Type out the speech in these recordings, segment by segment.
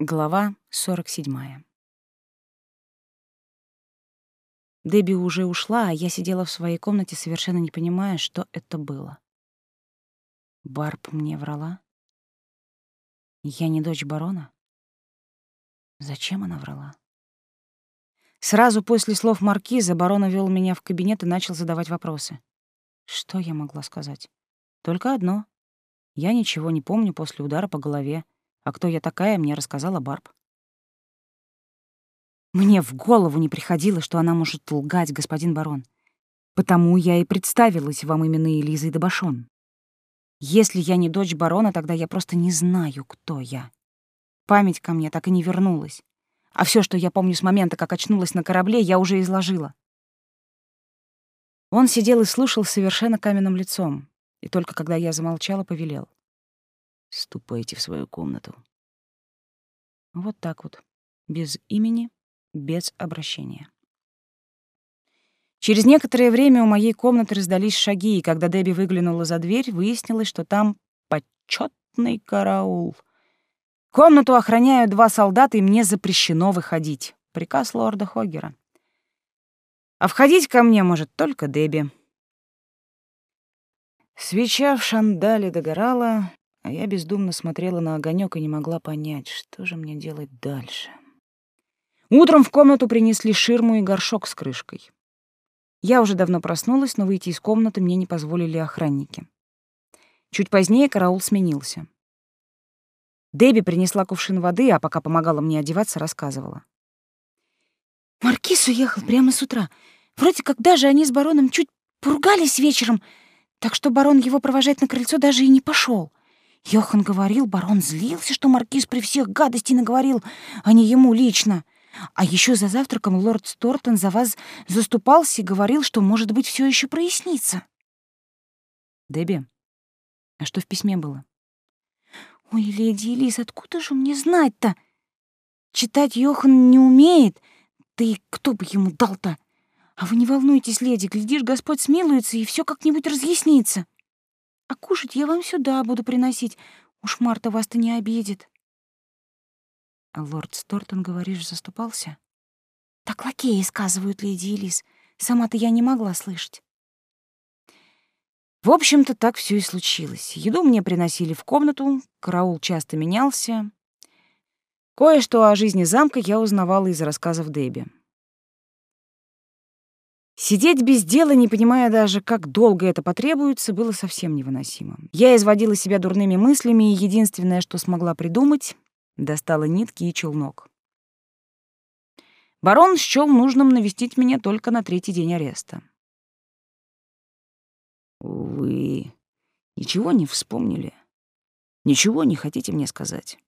Глава 47. Дебби уже ушла, а я сидела в своей комнате, совершенно не понимая, что это было. Барб мне врала? Я не дочь барона? Зачем она врала? Сразу после слов маркиза барон вел меня в кабинет и начал задавать вопросы. Что я могла сказать? Только одно. Я ничего не помню после удара по голове, а кто я такая, мне рассказала Барб. Мне в голову не приходило, что она может лгать, господин барон. Потому я и представилась вам именно Элизой Дебашон. Если я не дочь барона, тогда я просто не знаю, кто я. Память ко мне так и не вернулась. А все, что я помню с момента, как очнулась на корабле, я уже изложила. Он сидел и слушал совершенно каменным лицом, и только когда я замолчала, повелел. Ступайте в свою комнату. Вот так вот. Без имени, без обращения. Через некоторое время у моей комнаты раздались шаги, и когда Дебби выглянула за дверь, выяснилось, что там почетный караул. Комнату охраняют два солдата, и мне запрещено выходить. Приказ лорда Хоггера. А входить ко мне может только Дебби. Свеча в шандале догорала, а я бездумно смотрела на огонек и не могла понять, что же мне делать дальше. Утром в комнату принесли ширму и горшок с крышкой. Я уже давно проснулась, но выйти из комнаты мне не позволили охранники. Чуть позднее караул сменился. Дебби принесла кувшин воды, а пока помогала мне одеваться, рассказывала. Маркиз уехал прямо с утра. Вроде как даже они с бароном чуть поругались вечером, так что барон его провожать на крыльцо даже и не пошел. Йохан говорил, барон злился, что маркиз при всех гадостей наговорил, а не ему лично. А еще за завтраком лорд Стортон за вас заступался и говорил, что, может быть, все еще прояснится. Дебби, а что в письме было? Ой, леди Элис, откуда же мне знать-то? Читать Йохан не умеет, да и кто бы ему дал-то? А вы не волнуйтесь, леди, глядишь, Господь смилуется, и все как-нибудь разъяснится. А кушать я вам сюда буду приносить. Уж Марта вас-то не обидит. А лорд Стортон, говоришь, заступался? Так лакеи сказывают, леди Элис. Сама-то я не могла слышать. В общем-то, так все и случилось. Еду мне приносили в комнату, караул часто менялся. Кое-что о жизни замка я узнавала из рассказов Дебби. Сидеть без дела, не понимая даже, как долго это потребуется, было совсем невыносимо. Я изводила себя дурными мыслями, и единственное, что смогла придумать, достала нитки и челнок. Барон счёл нужным навестить меня только на третий день ареста. «Вы ничего не вспомнили? Ничего не хотите мне сказать?»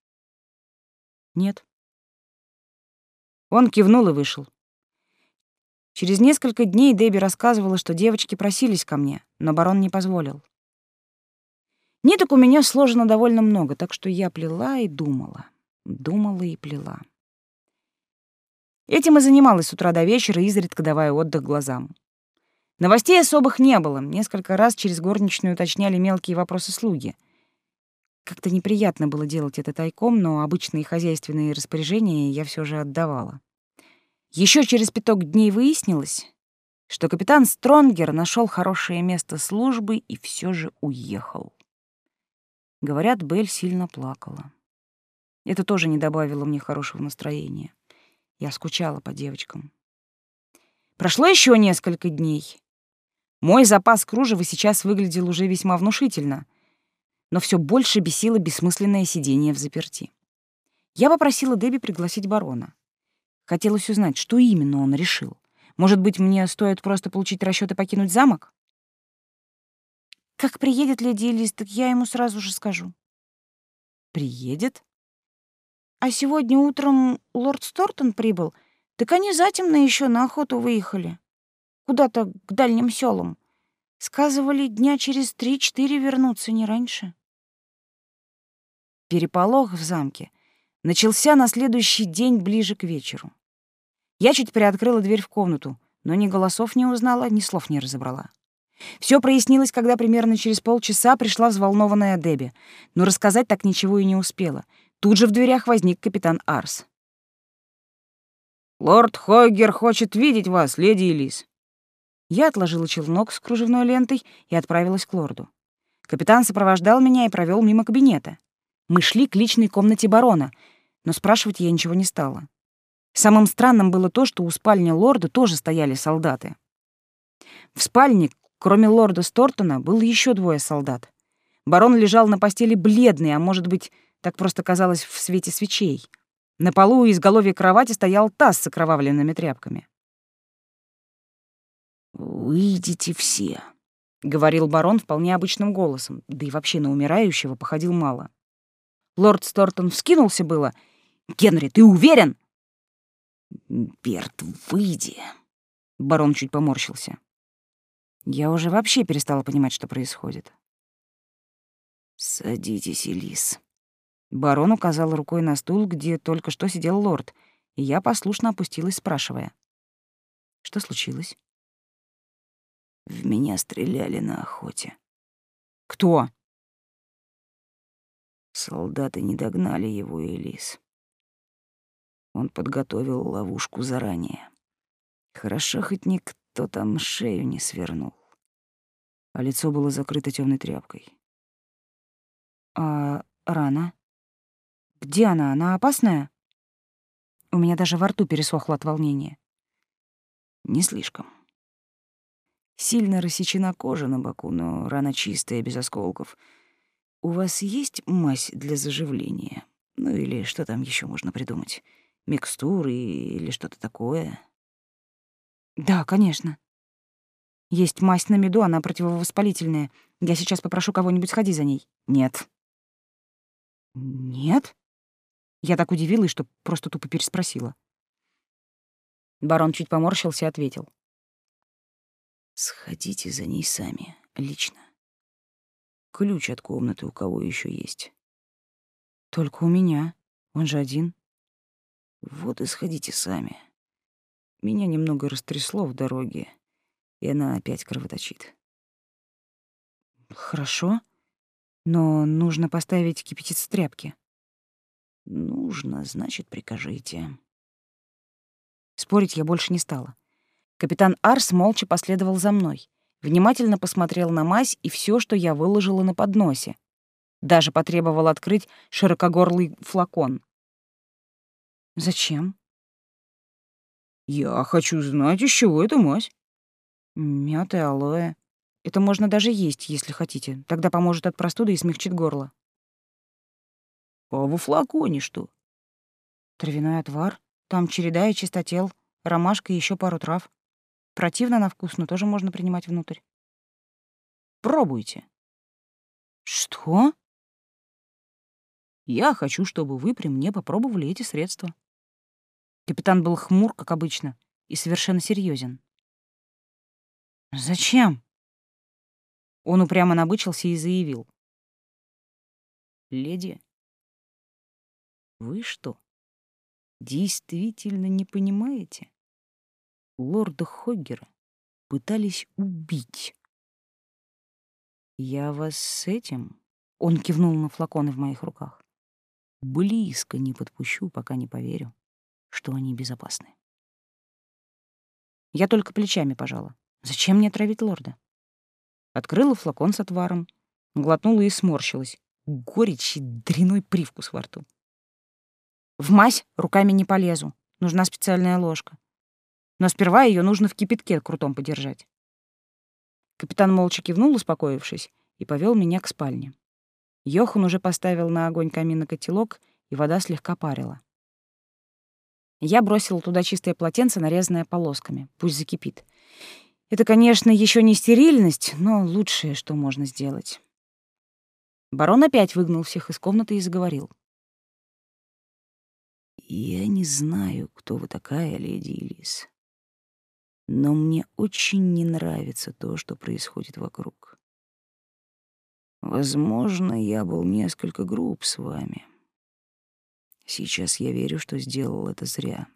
«Нет». Он кивнул и вышел. Через несколько дней Дебби рассказывала, что девочки просились ко мне, но барон не позволил. Ниток у меня сложено довольно много, так что я плела и думала, думала и плела. Этим и занималась с утра до вечера, изредка давая отдых глазам. Новостей особых не было. Несколько раз через горничную уточняли мелкие вопросы слуги. Как-то неприятно было делать это тайком, но обычные хозяйственные распоряжения я все же отдавала. Еще через пяток дней выяснилось, что капитан Стронгер нашел хорошее место службы и все же уехал. Говорят, Белль сильно плакала. Это тоже не добавило мне хорошего настроения. Я скучала по девочкам. Прошло еще несколько дней. Мой запас кружева сейчас выглядел уже весьма внушительно, но все больше бесило бессмысленное сидение в заперти. Я попросила Дебби пригласить барона. Хотелось узнать, что именно он решил. Может быть, мне стоит просто получить расчёт и покинуть замок? Как приедет леди Элис, так я ему сразу же скажу. Приедет? А сегодня утром лорд Стортон прибыл, так они затемно еще на охоту выехали. Куда-то к дальним селам. Сказывали, дня через три-четыре вернуться, не раньше. Переполох в замке начался на следующий день ближе к вечеру. Я чуть приоткрыла дверь в комнату, но ни голосов не узнала, ни слов не разобрала. Все прояснилось, когда примерно через полчаса пришла взволнованная Дебби, но рассказать так ничего и не успела. Тут же в дверях возник капитан Арс. «Лорд Хойгер хочет видеть вас, леди Элис». Я отложила челнок с кружевной лентой и отправилась к лорду. Капитан сопровождал меня и провел мимо кабинета. Мы шли к личной комнате барона, но спрашивать я ничего не стала. Самым странным было то, что у спальни лорда тоже стояли солдаты. В спальне, кроме лорда Стортона, было еще двое солдат. Барон лежал на постели бледный, а может быть, так просто казалось в свете свечей. На полу у изголовья кровати стоял таз с окровавленными тряпками. «Выйдите все», — говорил барон вполне обычным голосом, да и вообще на умирающего походил мало. Лорд Стортон вскинулся было. «Генри, ты уверен?» «Берт, выйди!» Барон чуть поморщился. Я уже вообще перестала понимать, что происходит. «Садитесь, Элис». Барон указал рукой на стул, где только что сидел лорд, и я послушно опустилась, спрашивая. «Что случилось?» «В меня стреляли на охоте». «Кто?» Солдаты не догнали его, Элис. Он подготовил ловушку заранее. Хорошо, хоть никто там шею не свернул. А лицо было закрыто темной тряпкой. А рана? Где она? Она опасная? У меня даже во рту пересохло от волнения. Не слишком. Сильно рассечена кожа на боку, но рана чистая, без осколков. У вас есть мазь для заживления? Ну или что там еще можно придумать? Микстуры или что-то такое? Да, конечно. Есть мазь на меду, она противовоспалительная. Я сейчас попрошу кого-нибудь сходить за ней. Нет. Нет? Я так удивилась, что просто тупо переспросила. Барон чуть поморщился и ответил. Сходите за ней сами, лично. Ключ от комнаты у кого еще есть? Только у меня. Он же один. Вот и сходите сами. Меня немного растрясло в дороге, и она опять кровоточит. Хорошо, но нужно поставить кипятиться тряпки. Нужно, значит, прикажите. Спорить я больше не стала. Капитан Арс молча последовал за мной, внимательно посмотрел на мазь и все, что я выложила на подносе. Даже потребовал открыть широкогорлый флакон. Зачем? Я хочу знать, из чего эта мазь. Мёд и алоэ. Это можно даже есть, если хотите. Тогда поможет от простуды и смягчит горло. А во флаконе что? Травяной отвар. Там череда и чистотел, ромашка и еще пару трав. Противно на вкус, но тоже можно принимать внутрь. Пробуйте. Что? Я хочу, чтобы вы при мне попробовали эти средства. Капитан был хмур, как обычно, и совершенно серьезен. Зачем? Он упрямо набычился и заявил. Леди, вы что, действительно не понимаете? Лорда Хоггера пытались убить. Я вас с этим, он кивнул на флаконы в моих руках, близко не подпущу, пока не поверю, что они безопасны. Я только плечами пожала. Зачем мне травить лорда? Открыла флакон с отваром, глотнула и сморщилась. Горечь и дряной привкус во рту. В мазь руками не полезу. Нужна специальная ложка. Но сперва ее нужно в кипятке крутом подержать. Капитан молча кивнул, успокоившись, и повел меня к спальне. Йохан уже поставил на огонь камина котелок, и вода слегка парила. Я бросила туда чистое полотенце, нарезанное полосками. Пусть закипит. Это, конечно, еще не стерильность, но лучшее, что можно сделать. Барон опять выгнал всех из комнаты и заговорил. «Я не знаю, кто вы такая, леди Элис, но мне очень не нравится то, что происходит вокруг. Возможно, я был несколько груб с вами. Сейчас я верю, что сделал это зря.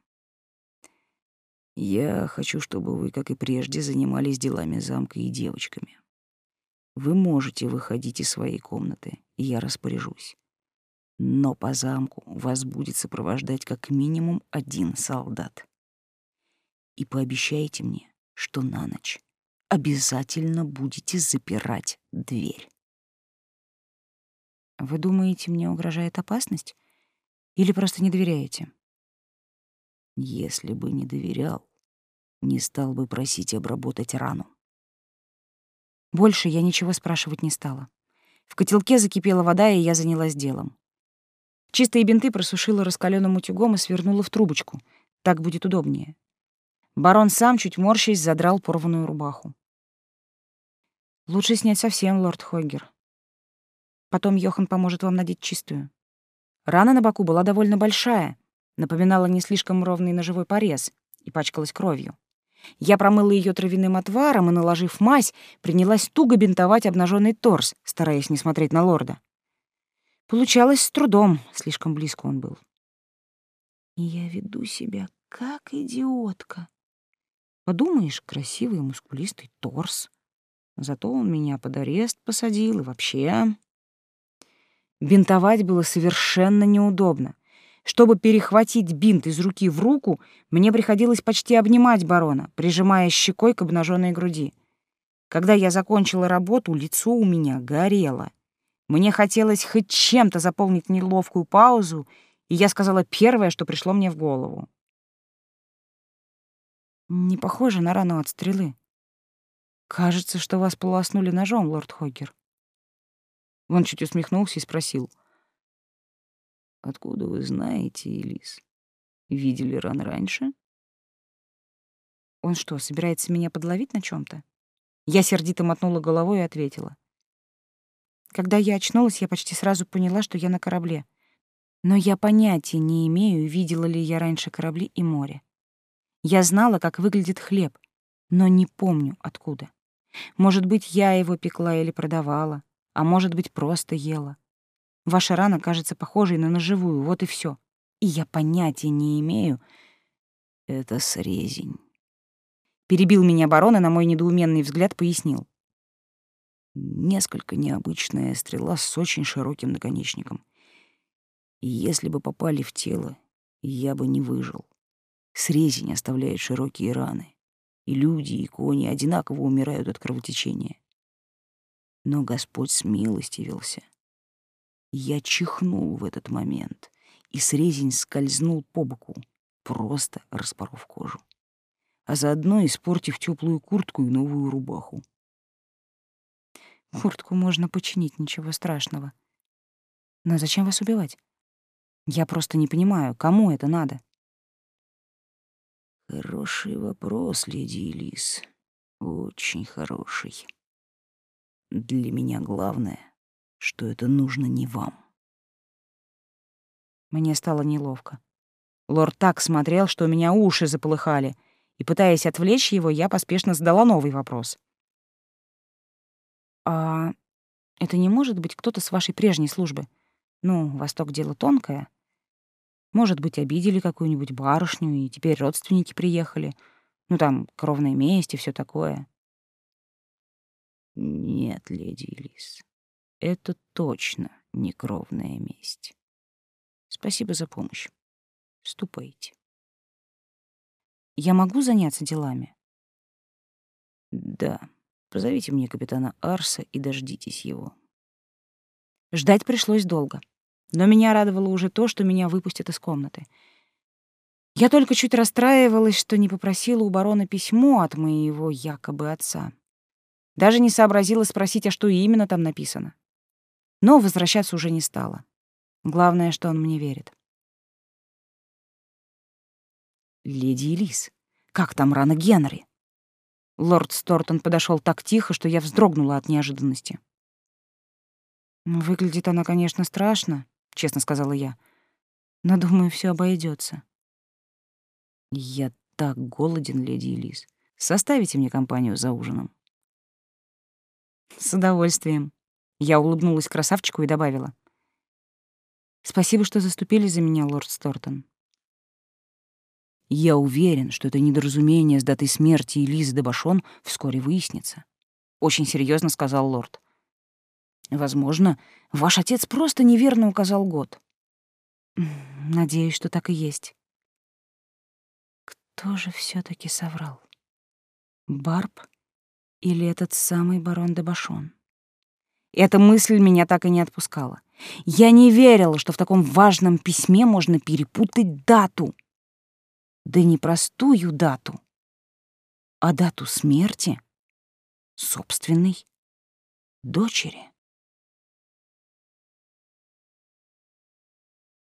Я хочу, чтобы вы, как и прежде, занимались делами замка и девочками. Вы можете выходить из своей комнаты, и я распоряжусь. Но по замку вас будет сопровождать как минимум один солдат. И пообещайте мне, что на ночь обязательно будете запирать дверь. Вы думаете, мне угрожает опасность? Или просто не доверяете? Если бы не доверял, не стал бы просить обработать рану. Больше я ничего спрашивать не стала. В котелке закипела вода, и я занялась делом. Чистые бинты просушила раскаленным утюгом и свернула в трубочку. Так будет удобнее. Барон сам, чуть морщись, задрал порванную рубаху. Лучше снять совсем, лорд Хоггер. Потом Йохан поможет вам надеть чистую. Рана на боку была довольно большая, напоминала не слишком ровный ножевой порез и пачкалась кровью. Я промыла ее травяным отваром и, наложив мазь, принялась туго бинтовать обнаженный торс, стараясь не смотреть на лорда. Получалось с трудом, слишком близко он был. я веду себя как идиотка. Подумаешь, красивый мускулистый торс. Зато он меня под арест посадил и вообще... Бинтовать было совершенно неудобно. Чтобы перехватить бинт из руки в руку, мне приходилось почти обнимать барона, прижимая щекой к обнаженной груди. Когда я закончила работу, лицо у меня горело. Мне хотелось хоть чем-то заполнить неловкую паузу, и я сказала первое, что пришло мне в голову. «Не похоже на рану от стрелы. Кажется, что вас полоснули ножом, лорд Хоггер». Он чуть усмехнулся и спросил — Откуда вы знаете, Элис? Видели ран раньше? Он что, собирается меня подловить на чем то Я сердито мотнула головой и ответила. Когда я очнулась, я почти сразу поняла, что я на корабле. Но я понятия не имею, видела ли я раньше корабли и море. Я знала, как выглядит хлеб, но не помню, откуда. Может быть, я его пекла или продавала, а может быть, просто ела. Ваша рана кажется похожей на ножевую, вот и все. И я понятия не имею. Это срезень. Перебил меня барон и на мой недоуменный взгляд пояснил. Несколько необычная стрела с очень широким наконечником. Если бы попали в тело, я бы не выжил. Срезень оставляет широкие раны, и люди, и кони одинаково умирают от кровотечения. Но Господь смилостивился я чихнул в этот момент, и срезень скользнул по боку, просто распоров кожу, а заодно испортив теплую куртку и новую рубаху. Куртку можно починить, ничего страшного. Но зачем вас убивать? Я просто не понимаю, кому это надо? Хороший вопрос, леди Элис. Очень хороший. Для меня главное что это нужно не вам. Мне стало неловко. Лорд так смотрел, что у меня уши заполыхали, и, пытаясь отвлечь его, я поспешно задала новый вопрос. «А это не может быть кто-то с вашей прежней службы? Ну, Восток — дело тонкое. Может быть, обидели какую-нибудь барышню, и теперь родственники приехали. Ну, там, кровная месть и всё такое». «Нет, леди Элис, это точно не кровная месть. Спасибо за помощь. Ступайте. Я могу заняться делами? Да. Позовите мне капитана Арса и дождитесь его. Ждать пришлось долго. Но меня радовало уже то, что меня выпустят из комнаты. Я только чуть расстраивалась, что не попросила у барона письмо от моего якобы отца. Даже не сообразила спросить, а что именно там написано но возвращаться уже не стала. Главное, что он мне верит. «Леди Элис, как там рана Генри?» Лорд Стортон подошел так тихо, что я вздрогнула от неожиданности. «Выглядит она, конечно, страшно», — честно сказала я. «Но, думаю, все обойдется. «Я так голоден, леди Элис. Составите мне компанию за ужином?» «С удовольствием», я улыбнулась красавчику и добавила. «Спасибо, что заступили за меня, лорд Стортон». «Я уверен, что это недоразумение с датой смерти Элизы де Башон вскоре выяснится», — очень серьезно сказал лорд. «Возможно, ваш отец просто неверно указал год. Надеюсь, что так и есть. Кто же все таки соврал? Барб или этот самый барон де Башон? Эта мысль меня так и не отпускала. Я не верила, что в таком важном письме можно перепутать дату. Да не простую дату, а дату смерти собственной дочери.